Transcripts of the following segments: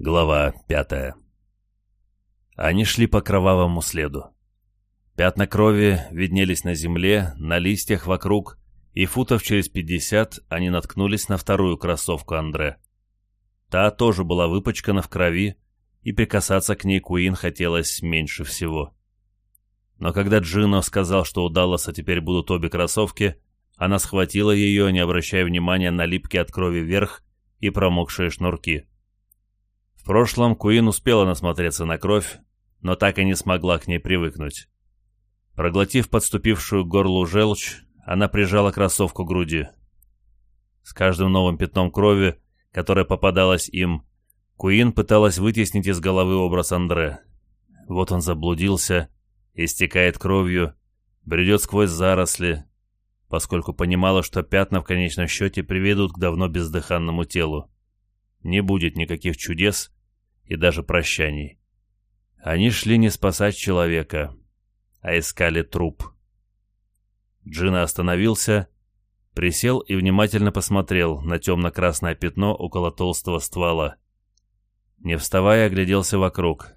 Глава пятая. Они шли по кровавому следу. Пятна крови виднелись на земле, на листьях вокруг, и футов через пятьдесят они наткнулись на вторую кроссовку Андре. Та тоже была выпачкана в крови, и прикасаться к ней Куин хотелось меньше всего. Но когда Джино сказал, что у Далласа теперь будут обе кроссовки, она схватила ее, не обращая внимания на липкий от крови верх и промокшие шнурки прошлом Куин успела насмотреться на кровь, но так и не смогла к ней привыкнуть. Проглотив подступившую к горлу желчь, она прижала кроссовку к груди. С каждым новым пятном крови, которое попадалось им, Куин пыталась вытеснить из головы образ Андре. Вот он заблудился, истекает кровью, бредет сквозь заросли, поскольку понимала, что пятна в конечном счете приведут к давно бездыханному телу. Не будет никаких чудес, и даже прощаний. Они шли не спасать человека, а искали труп. Джина остановился, присел и внимательно посмотрел на темно-красное пятно около толстого ствола. Не вставая, огляделся вокруг.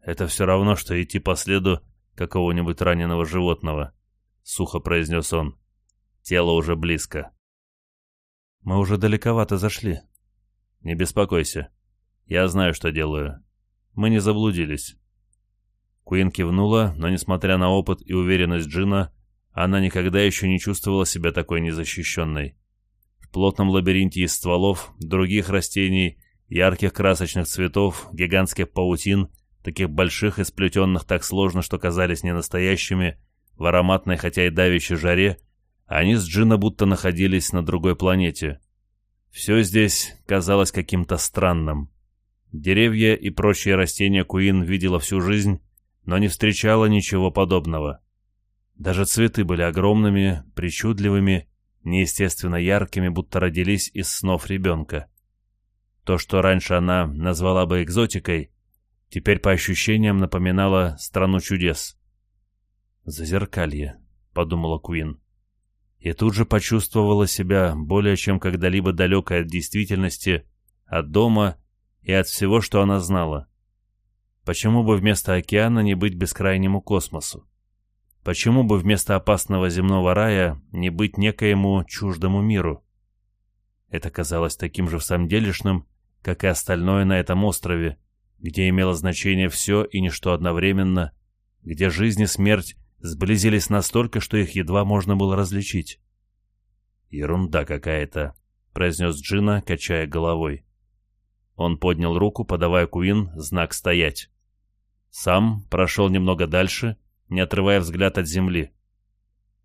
«Это все равно, что идти по следу какого-нибудь раненого животного», — сухо произнес он. «Тело уже близко». «Мы уже далековато зашли». «Не беспокойся. Я знаю, что делаю. Мы не заблудились». Куин кивнула, но, несмотря на опыт и уверенность Джина, она никогда еще не чувствовала себя такой незащищенной. В плотном лабиринте из стволов, других растений, ярких красочных цветов, гигантских паутин, таких больших и сплетенных так сложно, что казались ненастоящими, в ароматной, хотя и давящей жаре, они с Джина будто находились на другой планете. Все здесь казалось каким-то странным. Деревья и прочие растения Куин видела всю жизнь, но не встречала ничего подобного. Даже цветы были огромными, причудливыми, неестественно яркими, будто родились из снов ребенка. То, что раньше она назвала бы экзотикой, теперь по ощущениям напоминало страну чудес. «Зазеркалье», — подумала Куин. И тут же почувствовала себя более чем когда-либо далекой от действительности, от дома и от всего, что она знала. Почему бы вместо океана не быть бескрайнему космосу? Почему бы вместо опасного земного рая не быть некоему чуждому миру? Это казалось таким же в самом делешным, как и остальное на этом острове, где имело значение все и ничто одновременно, где жизнь и смерть сблизились настолько, что их едва можно было различить. «Ерунда какая-то», — произнес Джина, качая головой. Он поднял руку, подавая Куин знак «Стоять». Сам прошел немного дальше, не отрывая взгляд от земли.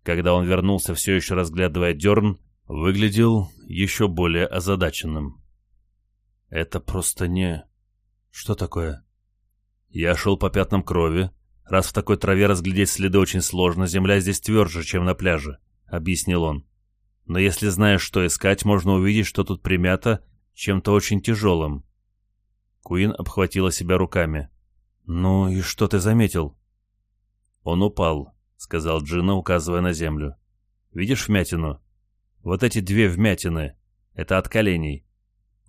Когда он вернулся, все еще разглядывая дерн, выглядел еще более озадаченным. «Это просто не... Что такое?» Я шел по пятнам крови. Раз в такой траве разглядеть следы очень сложно, земля здесь тверже, чем на пляже, — объяснил он. Но если знаешь, что искать, можно увидеть, что тут примято, чем-то очень тяжелым. Куин обхватила себя руками. «Ну и что ты заметил?» «Он упал», — сказал Джина, указывая на землю. «Видишь вмятину? Вот эти две вмятины. Это от коленей.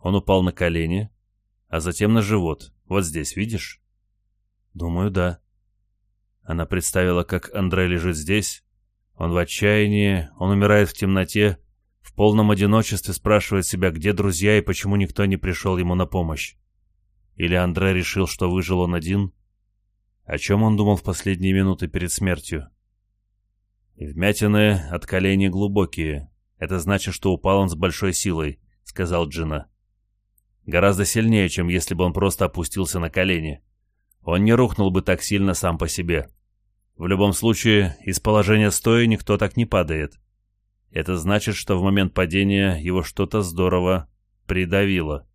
Он упал на колени, а затем на живот. Вот здесь, видишь?» «Думаю, да». Она представила, как Андре лежит здесь. Он в отчаянии, он умирает в темноте, в полном одиночестве спрашивает себя, где друзья и почему никто не пришел ему на помощь. Или Андре решил, что выжил он один? О чем он думал в последние минуты перед смертью? «Вмятины от колени глубокие. Это значит, что упал он с большой силой», — сказал Джина. «Гораздо сильнее, чем если бы он просто опустился на колени. Он не рухнул бы так сильно сам по себе. В любом случае, из положения стоя никто так не падает. Это значит, что в момент падения его что-то здорово придавило.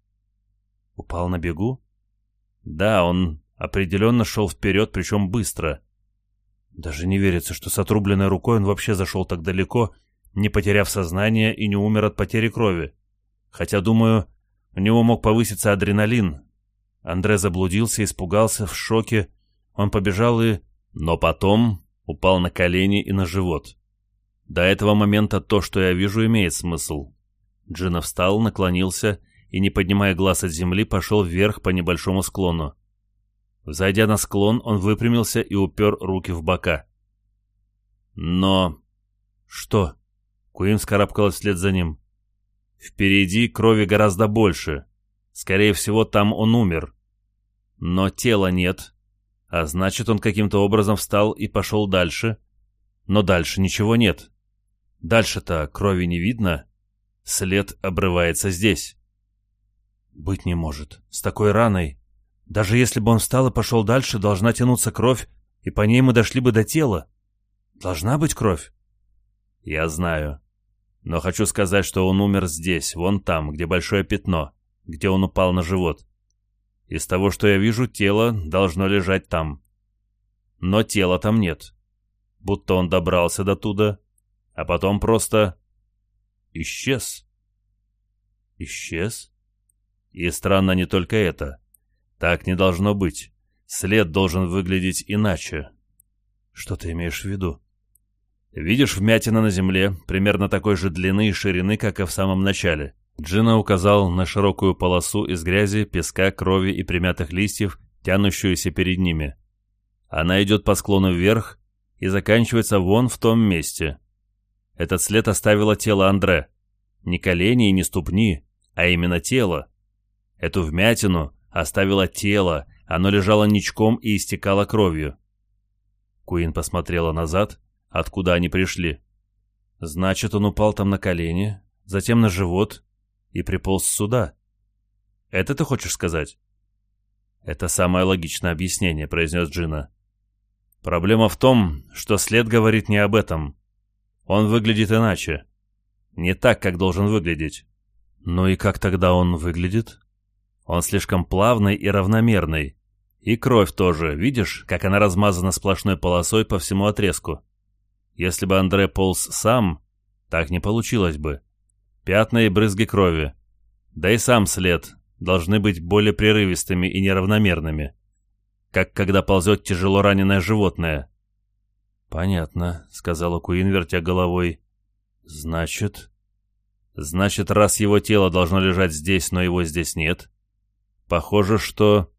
Упал на бегу? Да, он определенно шел вперед, причем быстро. Даже не верится, что с отрубленной рукой он вообще зашел так далеко, не потеряв сознание и не умер от потери крови. Хотя, думаю, у него мог повыситься адреналин. Андре заблудился, испугался, в шоке. Он побежал и... Но потом упал на колени и на живот. До этого момента то, что я вижу, имеет смысл. Джина встал, наклонился и, не поднимая глаз от земли, пошел вверх по небольшому склону. Взойдя на склон, он выпрямился и упер руки в бока. Но... Что? Куин вскарабкалась вслед за ним. Впереди крови гораздо больше. Скорее всего, там он умер. Но тела нет. А значит, он каким-то образом встал и пошел дальше. Но дальше ничего нет. Дальше-то крови не видно. След обрывается здесь. Быть не может. С такой раной. Даже если бы он встал и пошел дальше, должна тянуться кровь, и по ней мы дошли бы до тела. Должна быть кровь. Я знаю. Но хочу сказать, что он умер здесь, вон там, где большое пятно, где он упал на живот. Из того, что я вижу, тело должно лежать там. Но тела там нет. Будто он добрался до туда, а потом просто исчез. Исчез? И странно не только это. Так не должно быть. След должен выглядеть иначе. Что ты имеешь в виду? Видишь вмятина на земле, примерно такой же длины и ширины, как и в самом начале. Джина указал на широкую полосу из грязи, песка, крови и примятых листьев, тянущуюся перед ними. Она идет по склону вверх и заканчивается вон в том месте. Этот след оставило тело Андре. Не колени и не ступни, а именно тело. Эту вмятину оставило тело, оно лежало ничком и истекало кровью. Куин посмотрела назад, откуда они пришли. Значит, он упал там на колени, затем на живот и приполз сюда. Это ты хочешь сказать? Это самое логичное объяснение, произнес Джина. Проблема в том, что след говорит не об этом. Он выглядит иначе. Не так, как должен выглядеть. Ну и как тогда он выглядит? Он слишком плавный и равномерный. И кровь тоже, видишь, как она размазана сплошной полосой по всему отрезку. Если бы Андре полз сам, так не получилось бы. Пятна и брызги крови. Да и сам след должны быть более прерывистыми и неравномерными. Как когда ползет тяжело раненое животное. «Понятно», — сказала Куин, вертя головой. «Значит...» «Значит, раз его тело должно лежать здесь, но его здесь нет, похоже, что...»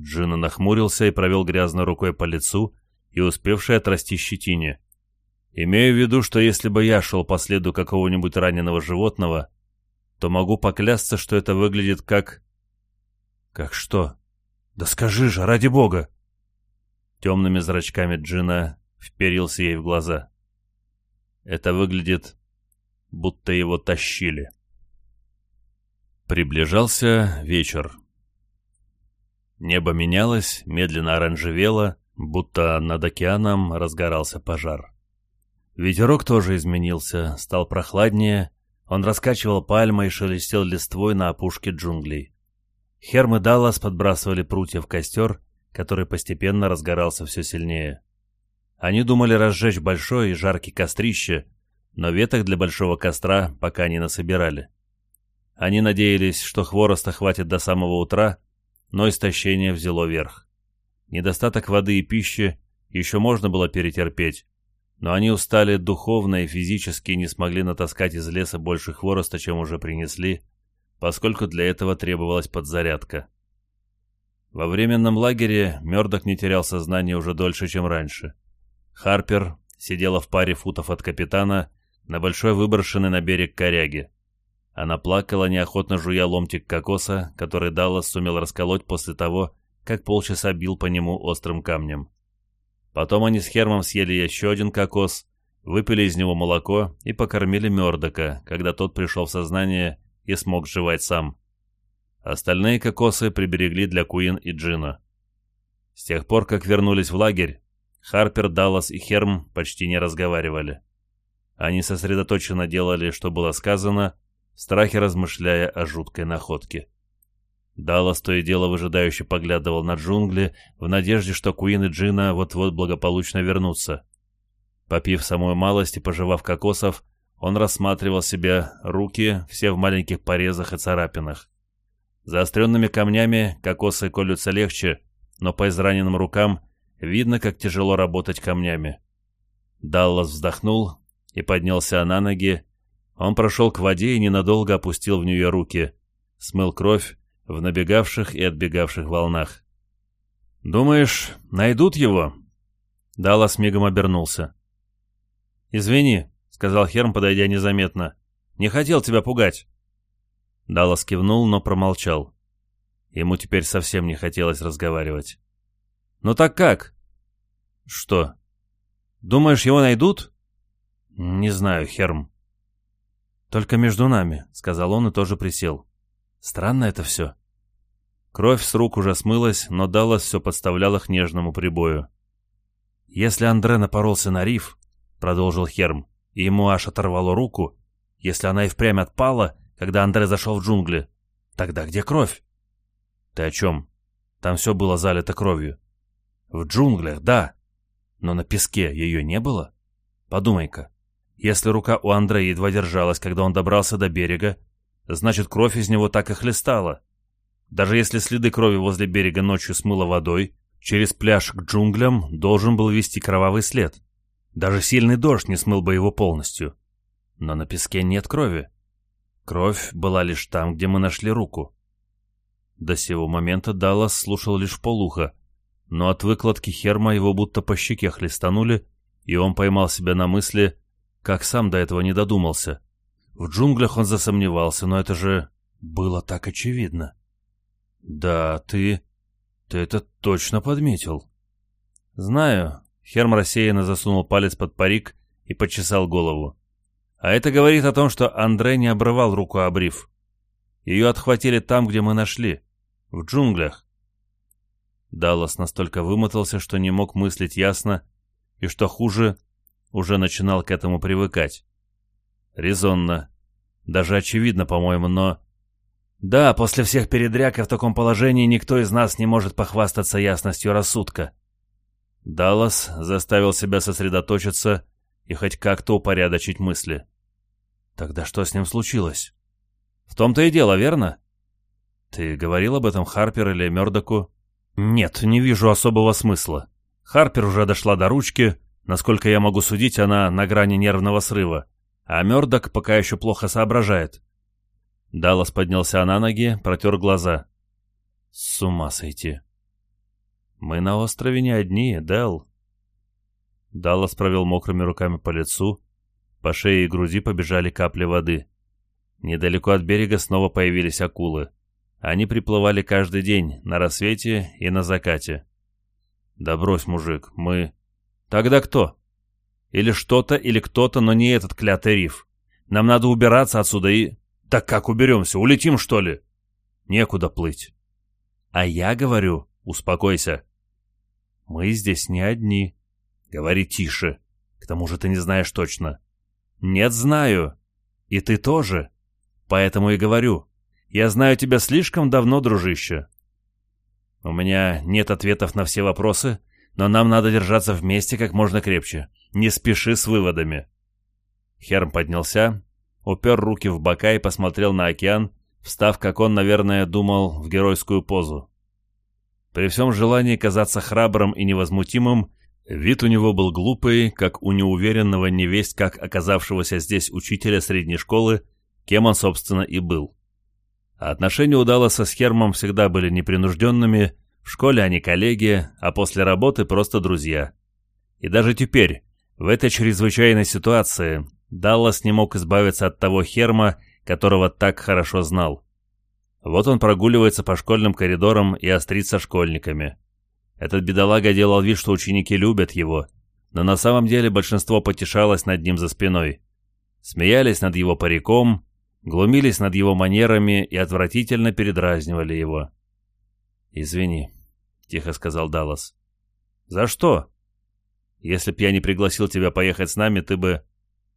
Джина нахмурился и провел грязной рукой по лицу и успевший отрасти щетине. «Имею в виду, что если бы я шел по следу какого-нибудь раненого животного, то могу поклясться, что это выглядит как...» «Как что?» «Да скажи же, ради бога!» Темными зрачками Джина вперился ей в глаза. Это выглядит, будто его тащили. Приближался вечер. Небо менялось, медленно оранжевело, будто над океаном разгорался пожар. Ветерок тоже изменился, стал прохладнее, он раскачивал пальмы и шелестел листвой на опушке джунглей. Хермы Даллас подбрасывали прутья в костер, который постепенно разгорался все сильнее. Они думали разжечь большое и жаркий кострище, но веток для большого костра пока не насобирали. Они надеялись, что хвороста хватит до самого утра, но истощение взяло верх. Недостаток воды и пищи еще можно было перетерпеть, но они устали духовно и физически и не смогли натаскать из леса больше хвороста, чем уже принесли, поскольку для этого требовалась подзарядка. Во временном лагере Мёрдок не терял сознание уже дольше, чем раньше. Харпер сидела в паре футов от капитана на большой выброшенной на берег коряге. Она плакала, неохотно жуя ломтик кокоса, который Даллас сумел расколоть после того, как полчаса бил по нему острым камнем. Потом они с Хермом съели еще один кокос, выпили из него молоко и покормили Мёрдока, когда тот пришел в сознание и смог жевать сам. Остальные кокосы приберегли для Куин и Джина. С тех пор, как вернулись в лагерь, Харпер, Даллас и Херм почти не разговаривали. Они сосредоточенно делали, что было сказано, в страхе размышляя о жуткой находке. Даллас то и дело выжидающе поглядывал на джунгли, в надежде, что Куин и Джина вот-вот благополучно вернутся. Попив самую малость и пожевав кокосов, он рассматривал себе руки, все в маленьких порезах и царапинах. Заостренными камнями, кокосы колются легче, но по израненным рукам видно, как тяжело работать камнями. Даллас вздохнул и поднялся на ноги. Он прошел к воде и ненадолго опустил в нее руки, смыл кровь в набегавших и отбегавших волнах. «Думаешь, найдут его?» Даллас мигом обернулся. «Извини», — сказал Херм, подойдя незаметно. «Не хотел тебя пугать». Даллас кивнул, но промолчал. Ему теперь совсем не хотелось разговаривать. Но так как?» «Что? Думаешь, его найдут?» «Не знаю, Херм». «Только между нами», — сказал он и тоже присел. «Странно это все». Кровь с рук уже смылась, но Даллас все подставляла к нежному прибою. «Если Андре напоролся на риф», — продолжил Херм, — «и ему аж оторвало руку, если она и впрямь отпала, когда Андре зашел в джунгли. Тогда где кровь? Ты о чем? Там все было залито кровью. В джунглях, да. Но на песке ее не было? Подумай-ка. Если рука у Андре едва держалась, когда он добрался до берега, значит, кровь из него так и хлестала. Даже если следы крови возле берега ночью смыло водой, через пляж к джунглям должен был вести кровавый след. Даже сильный дождь не смыл бы его полностью. Но на песке нет крови. Кровь была лишь там, где мы нашли руку. До сего момента Даллас слушал лишь полуха, но от выкладки Херма его будто по щеке хлестанули, и он поймал себя на мысли, как сам до этого не додумался. В джунглях он засомневался, но это же было так очевидно. «Да, ты... ты это точно подметил». «Знаю». Херм рассеянно засунул палец под парик и почесал голову. А это говорит о том, что Андрей не обрывал руку а обрив. Ее отхватили там, где мы нашли. В джунглях. Даллас настолько вымотался, что не мог мыслить ясно, и, что хуже, уже начинал к этому привыкать. Резонно. Даже очевидно, по-моему, но... Да, после всех передряг и в таком положении никто из нас не может похвастаться ясностью рассудка. Даллас заставил себя сосредоточиться и хоть как-то упорядочить мысли. Тогда что с ним случилось? В том-то и дело, верно? Ты говорил об этом Харпер или Мёрдоку? Нет, не вижу особого смысла. Харпер уже дошла до ручки, насколько я могу судить, она на грани нервного срыва, а Мёрдок пока еще плохо соображает. Даллас поднялся на ноги, протер глаза. С ума сойти. Мы на острове не одни, Дэл. Даллас провел мокрыми руками по лицу, по шее и груди побежали капли воды. Недалеко от берега снова появились акулы. Они приплывали каждый день, на рассвете и на закате. «Да брось, мужик, мы...» «Тогда кто?» «Или что-то, или кто-то, но не этот клятый риф. Нам надо убираться отсюда и...» «Так как уберемся? Улетим, что ли?» «Некуда плыть». «А я говорю, успокойся». «Мы здесь не одни». «Говори тише. К тому же ты не знаешь точно. «Нет, знаю. И ты тоже. Поэтому и говорю. Я знаю тебя слишком давно, дружище». «У меня нет ответов на все вопросы, но нам надо держаться вместе как можно крепче. Не спеши с выводами». Херм поднялся, упер руки в бока и посмотрел на океан, встав, как он, наверное, думал, в геройскую позу. При всем желании казаться храбрым и невозмутимым, Вид у него был глупый, как у неуверенного невесть, как оказавшегося здесь учителя средней школы, кем он, собственно, и был. А отношения у Далласа с Хермом всегда были непринужденными, в школе они коллеги, а после работы просто друзья. И даже теперь, в этой чрезвычайной ситуации, Даллас не мог избавиться от того Херма, которого так хорошо знал. Вот он прогуливается по школьным коридорам и острится школьниками. Этот бедолага делал вид, что ученики любят его, но на самом деле большинство потешалось над ним за спиной. Смеялись над его париком, глумились над его манерами и отвратительно передразнивали его. «Извини», — тихо сказал Даллас. «За что?» «Если б я не пригласил тебя поехать с нами, ты бы...»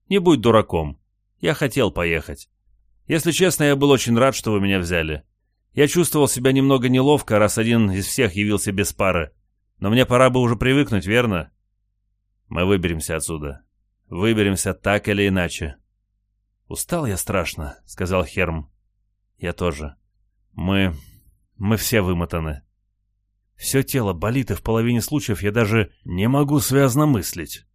«Не будь дураком. Я хотел поехать. Если честно, я был очень рад, что вы меня взяли. Я чувствовал себя немного неловко, раз один из всех явился без пары. Но мне пора бы уже привыкнуть, верно? Мы выберемся отсюда. Выберемся так или иначе. Устал я страшно, сказал Херм. Я тоже. Мы... мы все вымотаны. Все тело болит, и в половине случаев я даже не могу связно мыслить.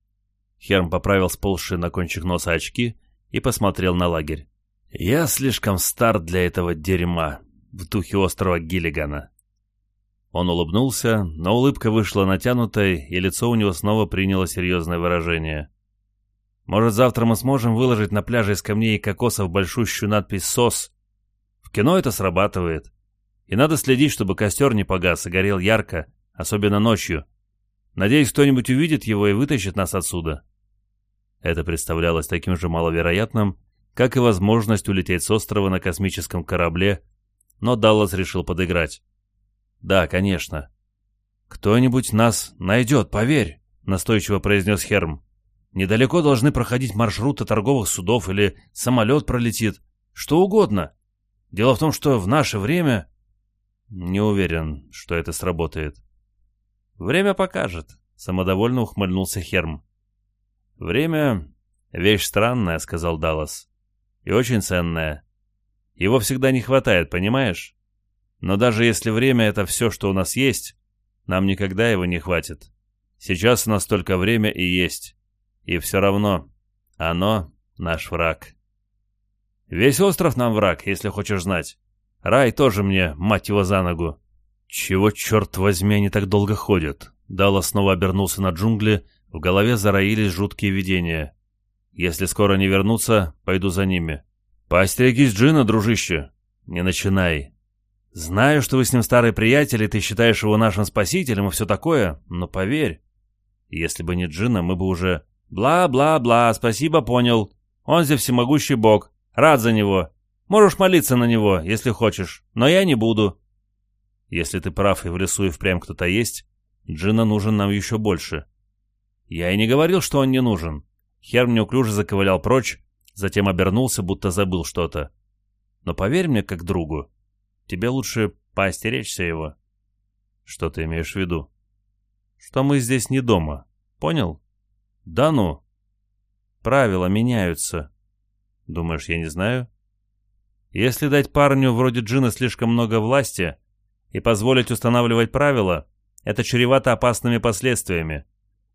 Херм поправил сползшие на кончик носа очки и посмотрел на лагерь. «Я слишком стар для этого дерьма», в духе острова Гиллигана. Он улыбнулся, но улыбка вышла натянутой, и лицо у него снова приняло серьезное выражение. «Может, завтра мы сможем выложить на пляже из камней и кокосов большущую надпись «СОС»? В кино это срабатывает. И надо следить, чтобы костер не погас и горел ярко, особенно ночью. Надеюсь, кто-нибудь увидит его и вытащит нас отсюда». Это представлялось таким же маловероятным, как и возможность улететь с острова на космическом корабле но Даллас решил подыграть. «Да, конечно». «Кто-нибудь нас найдет, поверь», — настойчиво произнес Херм. «Недалеко должны проходить маршруты торговых судов или самолет пролетит. Что угодно. Дело в том, что в наше время...» «Не уверен, что это сработает». «Время покажет», — самодовольно ухмыльнулся Херм. «Время — вещь странная», — сказал Даллас. «И очень ценная. Его всегда не хватает, понимаешь? Но даже если время — это все, что у нас есть, нам никогда его не хватит. Сейчас у нас только время и есть. И все равно, оно — наш враг. Весь остров нам враг, если хочешь знать. Рай тоже мне, мать его, за ногу. Чего, черт возьми, они так долго ходят? Дала снова обернулся на джунгли, в голове зароились жуткие видения. Если скоро не вернутся, пойду за ними. «Поостерегись Джина, дружище, не начинай. Знаю, что вы с ним старый приятель, и ты считаешь его нашим спасителем и все такое, но поверь, если бы не Джина, мы бы уже...» «Бла-бла-бла, спасибо, понял. Он здесь всемогущий бог. Рад за него. Можешь молиться на него, если хочешь, но я не буду». «Если ты прав, и в лесу и впрямь кто-то есть, Джина нужен нам еще больше». «Я и не говорил, что он не нужен». Херм неуклюже заковылял прочь, затем обернулся, будто забыл что-то. Но поверь мне как другу, тебе лучше поостеречься его. Что ты имеешь в виду? Что мы здесь не дома, понял? Да ну. Правила меняются. Думаешь, я не знаю? Если дать парню вроде Джина слишком много власти и позволить устанавливать правила, это чревато опасными последствиями.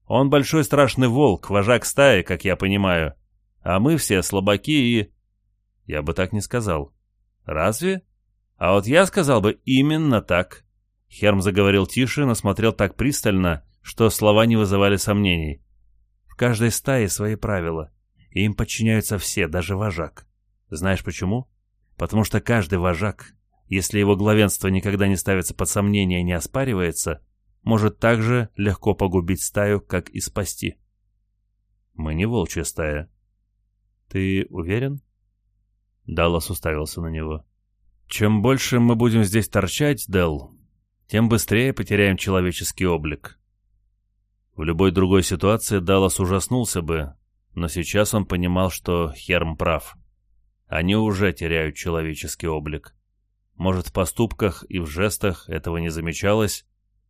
Он большой страшный волк, вожак стаи, как я понимаю. — а мы все слабаки и...» Я бы так не сказал. «Разве?» «А вот я сказал бы именно так». Херм заговорил тише, но смотрел так пристально, что слова не вызывали сомнений. «В каждой стае свои правила, и им подчиняются все, даже вожак. Знаешь почему? Потому что каждый вожак, если его главенство никогда не ставится под сомнение и не оспаривается, может так же легко погубить стаю, как и спасти». «Мы не волчья стая», ты уверен? Даллас уставился на него. Чем больше мы будем здесь торчать, Дел, тем быстрее потеряем человеческий облик. В любой другой ситуации Даллас ужаснулся бы, но сейчас он понимал, что Херм прав. Они уже теряют человеческий облик. Может, в поступках и в жестах этого не замечалось,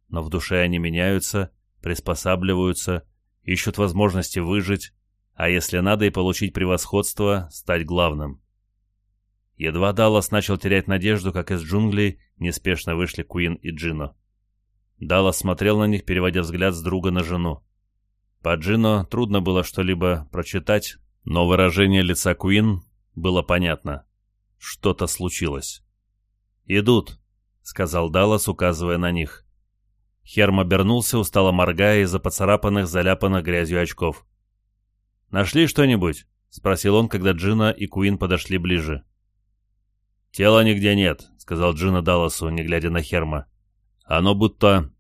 но в душе они меняются, приспосабливаются, ищут возможности выжить, а если надо и получить превосходство, стать главным. Едва Даллас начал терять надежду, как из джунглей неспешно вышли Куин и Джино. Даллас смотрел на них, переводя взгляд с друга на жену. По Джино трудно было что-либо прочитать, но выражение лица Куин было понятно. Что-то случилось. «Идут», — сказал Даллас, указывая на них. Херм обернулся, устало моргая из-за поцарапанных, заляпанных грязью очков. «Нашли что-нибудь?» — спросил он, когда Джина и Куин подошли ближе. «Тела нигде нет», — сказал Джина Далласу, не глядя на Херма. «Оно будто...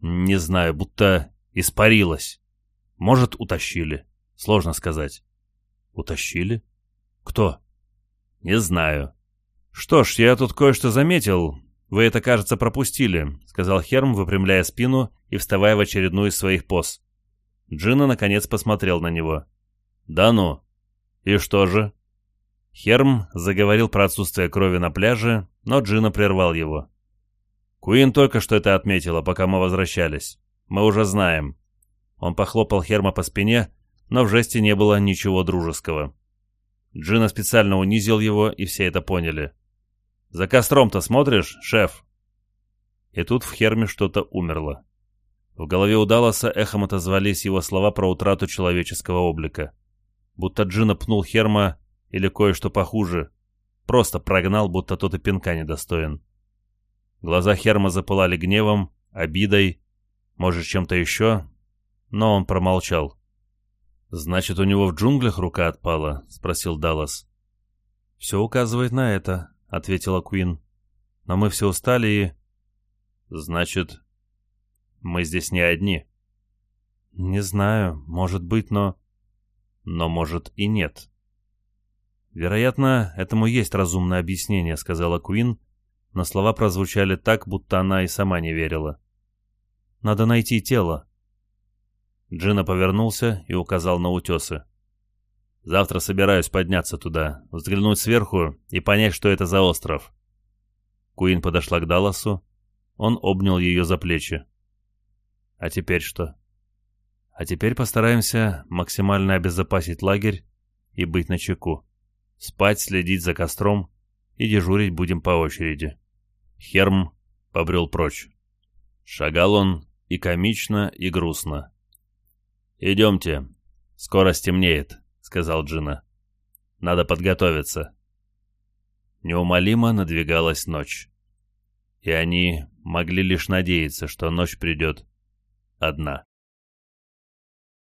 не знаю, будто испарилось. Может, утащили. Сложно сказать». «Утащили? Кто?» «Не знаю». «Что ж, я тут кое-что заметил. Вы это, кажется, пропустили», — сказал Херм, выпрямляя спину и вставая в очередную из своих поз. Джина, наконец, посмотрел на него. «Да ну! И что же?» Херм заговорил про отсутствие крови на пляже, но Джина прервал его. «Куин только что это отметила, пока мы возвращались. Мы уже знаем». Он похлопал Херма по спине, но в жесте не было ничего дружеского. Джина специально унизил его, и все это поняли. «За костром-то смотришь, шеф?» И тут в Херме что-то умерло. В голове у Далласа эхом отозвались его слова про утрату человеческого облика будто Джина пнул Херма или кое-что похуже. Просто прогнал, будто тот и пинка недостоин. Глаза Херма запылали гневом, обидой, может, чем-то еще, но он промолчал. «Значит, у него в джунглях рука отпала?» — спросил Даллас. «Все указывает на это», — ответила Куин. «Но мы все устали и...» «Значит, мы здесь не одни?» «Не знаю, может быть, но...» но, может, и нет. «Вероятно, этому есть разумное объяснение», — сказала Куин, но слова прозвучали так, будто она и сама не верила. «Надо найти тело». Джина повернулся и указал на утесы. «Завтра собираюсь подняться туда, взглянуть сверху и понять, что это за остров». Куин подошла к Далласу. Он обнял ее за плечи. «А теперь что?» А теперь постараемся максимально обезопасить лагерь и быть на чеку. Спать, следить за костром и дежурить будем по очереди. Херм побрел прочь. Шагал он и комично, и грустно. «Идемте, скоро стемнеет», — сказал Джина. «Надо подготовиться». Неумолимо надвигалась ночь. И они могли лишь надеяться, что ночь придет одна.